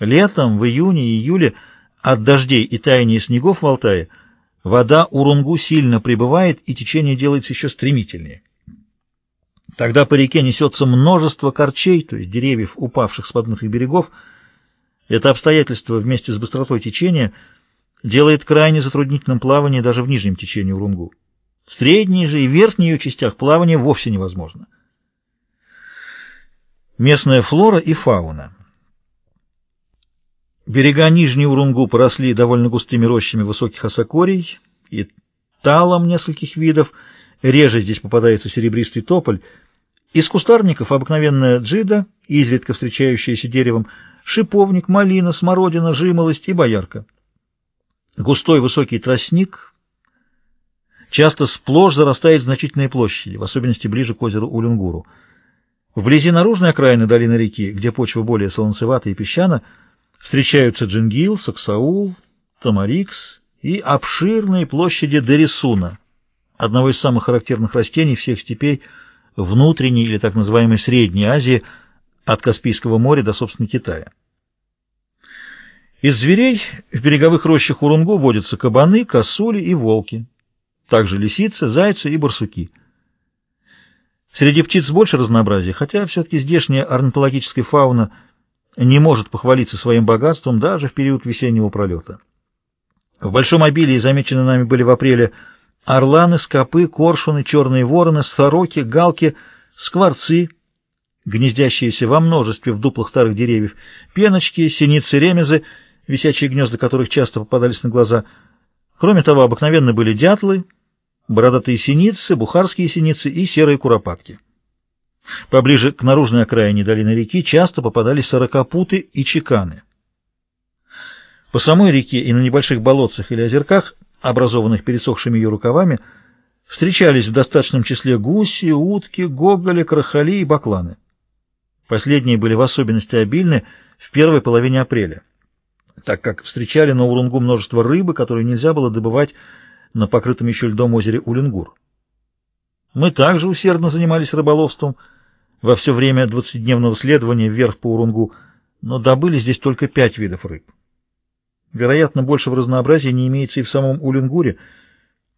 Летом, в июне и июле от дождей и таяния снегов в Алтае вода Урунгу сильно прибывает, и течение делается еще стремительнее. Тогда по реке несется множество корчей, то есть деревьев, упавших с поднятых берегов. Это обстоятельство вместе с быстротой течения делает крайне затруднительным плавание даже в нижнем течении Урунгу. В средней же и верхней ее частях плавание вовсе невозможно. Местная флора и фауна. Берега Нижней Урунгу поросли довольно густыми рощами высоких осокорий и талом нескольких видов. Реже здесь попадается серебристый тополь. Из кустарников обыкновенная джида, изредка встречающаяся деревом, шиповник, малина, смородина, жимолость и боярка. Густой высокий тростник часто сплошь зарастает значительные площади, в особенности ближе к озеру Улюнгуру. Вблизи наружной окраины долины реки, где почва более солонцевата и песчана, встречаются Джингил, Саксаул, Тамарикс и обширные площади Дерисуна, одного из самых характерных растений всех степей внутренней или так называемой Средней Азии, от Каспийского моря до, собственно, Китая. Из зверей в береговых рощах Урунгу водятся кабаны, косули и волки, также лисицы, зайцы и барсуки – Среди птиц больше разнообразия, хотя все-таки здешняя орнитологическая фауна не может похвалиться своим богатством даже в период весеннего пролета. В большом обилии замечены нами были в апреле орланы, скопы, коршуны, черные вороны, сороки, галки, скворцы, гнездящиеся во множестве в дуплах старых деревьев, пеночки, синицы, ремезы, висячие гнезда которых часто попадались на глаза. Кроме того, обыкновенно были дятлы, бородатые синицы, бухарские синицы и серые куропатки. Поближе к наружной окраине долины реки часто попадались сорокопуты и чеканы. По самой реке и на небольших болотцах или озерках, образованных пересохшими ее рукавами, встречались в достаточном числе гуси, утки, гоголи, крахали и бакланы. Последние были в особенности обильны в первой половине апреля, так как встречали на Урунгу множество рыбы, которую нельзя было добывать на покрытом еще льдом озере Улингур. Мы также усердно занимались рыболовством во все время двадцатидневного следования вверх по Урунгу, но добыли здесь только пять видов рыб. Вероятно, большего разнообразия не имеется и в самом Улингуре,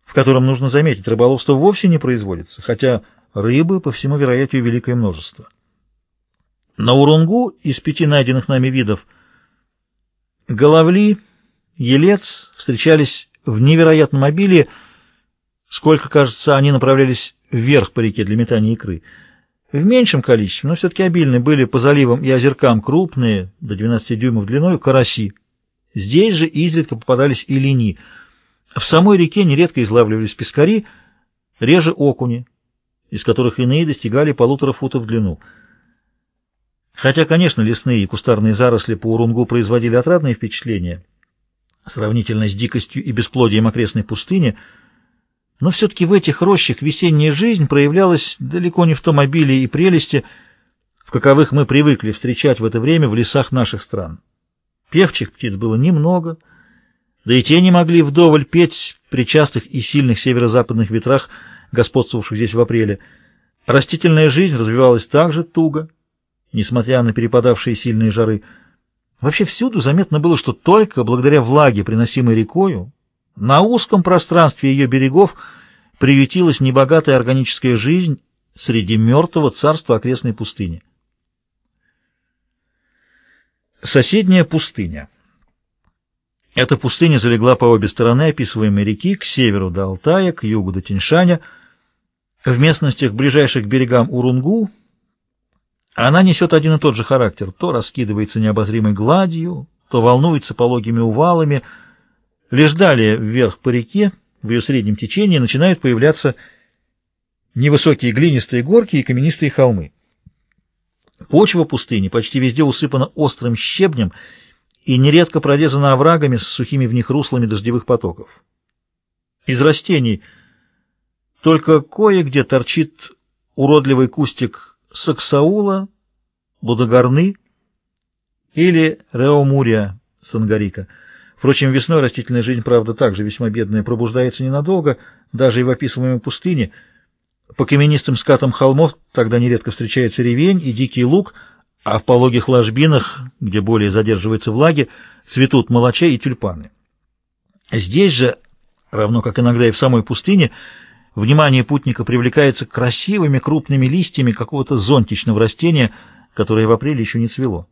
в котором, нужно заметить, рыболовство вовсе не производится, хотя рыбы, по всему вероятию, великое множество. На Урунгу из пяти найденных нами видов головли, елец встречались в невероятном обилии, сколько, кажется, они направлялись вверх по реке для метания икры. В меньшем количестве, но все-таки обильны были по заливам и озеркам крупные, до 12 дюймов длиной, караси. Здесь же изредка попадались и лини. В самой реке нередко излавливались пескари, реже окуни, из которых иные достигали полутора футов в длину. Хотя, конечно, лесные и кустарные заросли по Урунгу производили отрадное впечатление – сравнительно с дикостью и бесплодием окрестной пустыни, но все-таки в этих рощах весенняя жизнь проявлялась далеко не в том обилии и прелести, в каковых мы привыкли встречать в это время в лесах наших стран. Певчих птиц было немного, да и те не могли вдоволь петь при частых и сильных северо-западных ветрах, господствовавших здесь в апреле. Растительная жизнь развивалась также туго, несмотря на перепадавшие сильные жары, Вообще всюду заметно было, что только благодаря влаге, приносимой рекою, на узком пространстве ее берегов приютилась небогатая органическая жизнь среди мертвого царства окрестной пустыни. Соседняя пустыня. Эта пустыня залегла по обе стороны описываемой реки, к северу до Алтая, к югу до Тиньшаня. В местностях, ближайших к берегам Урунгу, она несет один и тот же характер, то раскидывается необозримой гладью, то волнуется пологими увалами. Лишь далее, вверх по реке, в ее среднем течении, начинают появляться невысокие глинистые горки и каменистые холмы. Почва пустыни почти везде усыпана острым щебнем и нередко прорезана оврагами с сухими в них руслами дождевых потоков. Из растений только кое-где торчит уродливый кустик Саксаула, Будагорны или Реомурия Сангарика. Впрочем, весной растительная жизнь, правда, также весьма бедная, пробуждается ненадолго, даже и в описываемой пустыне. По каменистым скатам холмов тогда нередко встречается ревень и дикий лук, а в пологих ложбинах, где более задерживается влаги, цветут молочей и тюльпаны. Здесь же, равно как иногда и в самой пустыне, внимание путника привлекается красивыми крупными листьями какого-то зонтичного растения, которое в апреле еще не цвело.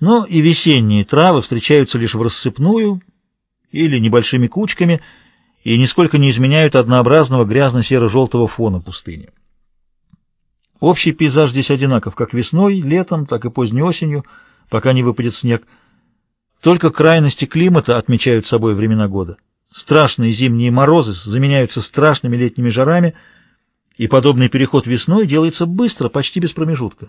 Но и весенние травы встречаются лишь в рассыпную или небольшими кучками и нисколько не изменяют однообразного грязно-серо-желтого фона пустыни. Общий пейзаж здесь одинаков как весной, летом, так и поздней осенью, пока не выпадет снег. Только крайности климата отмечают собой времена года. Страшные зимние морозы заменяются страшными летними жарами, и подобный переход весной делается быстро, почти без промежутка.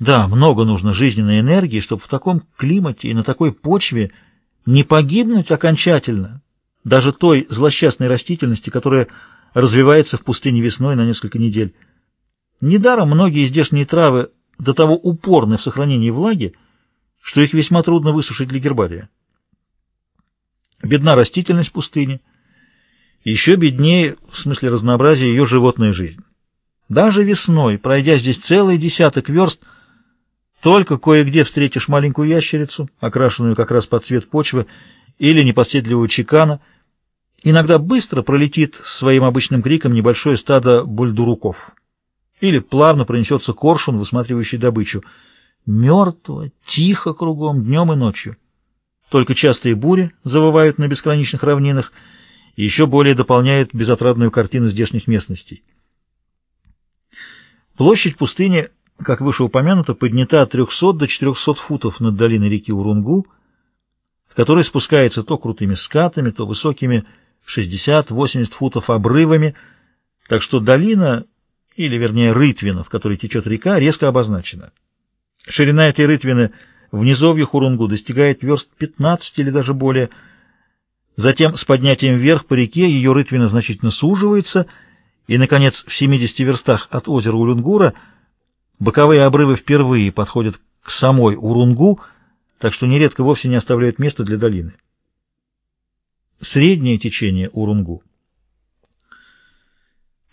Да, много нужно жизненной энергии, чтобы в таком климате и на такой почве не погибнуть окончательно, даже той злосчастной растительности, которая развивается в пустыне весной на несколько недель. Недаром многие здешние травы до того упорны в сохранении влаги, что их весьма трудно высушить для гербария. Бедна растительность пустыни, еще беднее, в смысле разнообразия, ее животная жизнь. Даже весной, пройдя здесь целый десяток верст, только кое-где встретишь маленькую ящерицу, окрашенную как раз под цвет почвы, или непоседливого чекана. Иногда быстро пролетит своим обычным криком небольшое стадо бульдуруков. Или плавно пронесется коршун, высматривающий добычу. Мертво, тихо кругом, днем и ночью. Только частые бури завывают на бесконечных равнинах и еще более дополняют безотрадную картину здешних местностей. Площадь пустыни, как выше упомянуто, поднята от 300 до 400 футов над долиной реки Урунгу, в которой спускается то крутыми скатами, то высокими 60-80 футов обрывами, так что долина или, вернее, рытвина, в которой течет река, резко обозначена. Ширина этой рытвины в низовье Хурунгу достигает верст 15 или даже более. Затем с поднятием вверх по реке ее рытвина значительно суживается, и, наконец, в 70 верстах от озера Улюнгура боковые обрывы впервые подходят к самой Урунгу, так что нередко вовсе не оставляют места для долины. Среднее течение Урунгу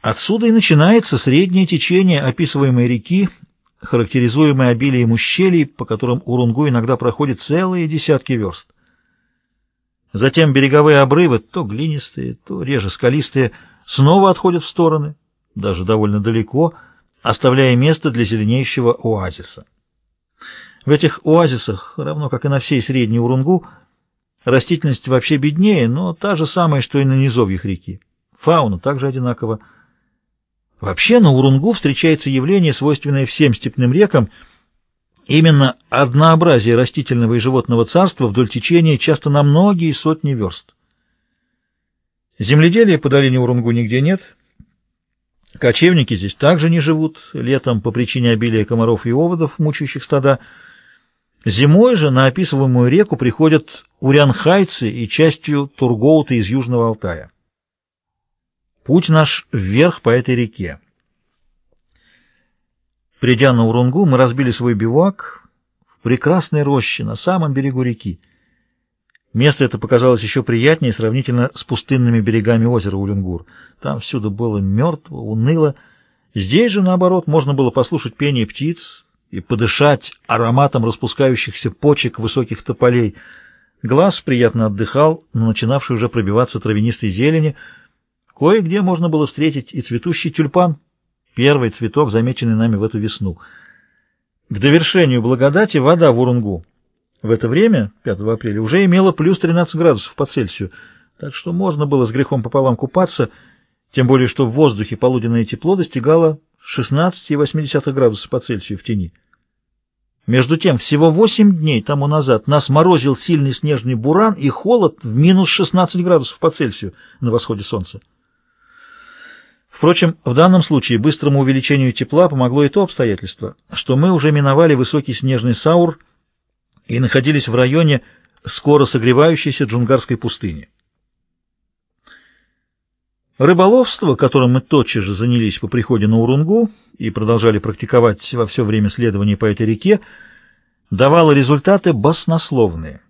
Отсюда и начинается среднее течение описываемой реки, характеризуемое обилием ущелий, по которым Урунгу иногда проходит целые десятки верст. Затем береговые обрывы, то глинистые, то реже скалистые, снова отходят в стороны, даже довольно далеко, оставляя место для зеленеющего оазиса. В этих оазисах, равно как и на всей средней Урунгу, растительность вообще беднее, но та же самая, что и на низовьях реки. Фауна также одинакова. Вообще на Урунгу встречается явление, свойственное всем степным рекам, именно однообразие растительного и животного царства вдоль течения часто на многие сотни верст. Земледелия по долине Урунгу нигде нет. Кочевники здесь также не живут, летом по причине обилия комаров и оводов, мучающих стада. Зимой же на описываемую реку приходят урянхайцы и частью тургоуты из Южного Алтая. Путь наш вверх по этой реке. Придя на Урунгу, мы разбили свой бивак в прекрасной роще на самом берегу реки. Место это показалось еще приятнее сравнительно с пустынными берегами озера Улюнгур. Там всюду было мертво, уныло. Здесь же, наоборот, можно было послушать пение птиц и подышать ароматом распускающихся почек высоких тополей. Глаз приятно отдыхал на начинавшей уже пробиваться травянистой зелени — Кое-где можно было встретить и цветущий тюльпан, первый цветок, замеченный нами в эту весну. К довершению благодати вода в Урунгу в это время, 5 апреля, уже имела плюс 13 градусов по Цельсию, так что можно было с грехом пополам купаться, тем более что в воздухе полуденное тепло достигало 16,8 градусов по Цельсию в тени. Между тем, всего 8 дней тому назад нас морозил сильный снежный буран и холод в минус 16 градусов по Цельсию на восходе солнца. Впрочем, в данном случае быстрому увеличению тепла помогло и то обстоятельство, что мы уже миновали высокий снежный саур и находились в районе скоро согревающейся джунгарской пустыни. Рыболовство, которым мы тотчас же занялись по приходе на Урунгу и продолжали практиковать во все время следования по этой реке, давало результаты баснословные.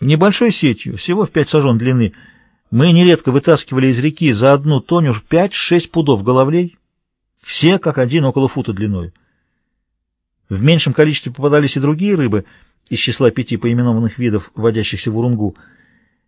Небольшой сетью, всего в пять сажен длины, мы нередко вытаскивали из реки за одну тоню 5-6 пудов головлей, все как один около фута длиной. В меньшем количестве попадались и другие рыбы из числа пяти поименованных видов, водящихся в Урунгу.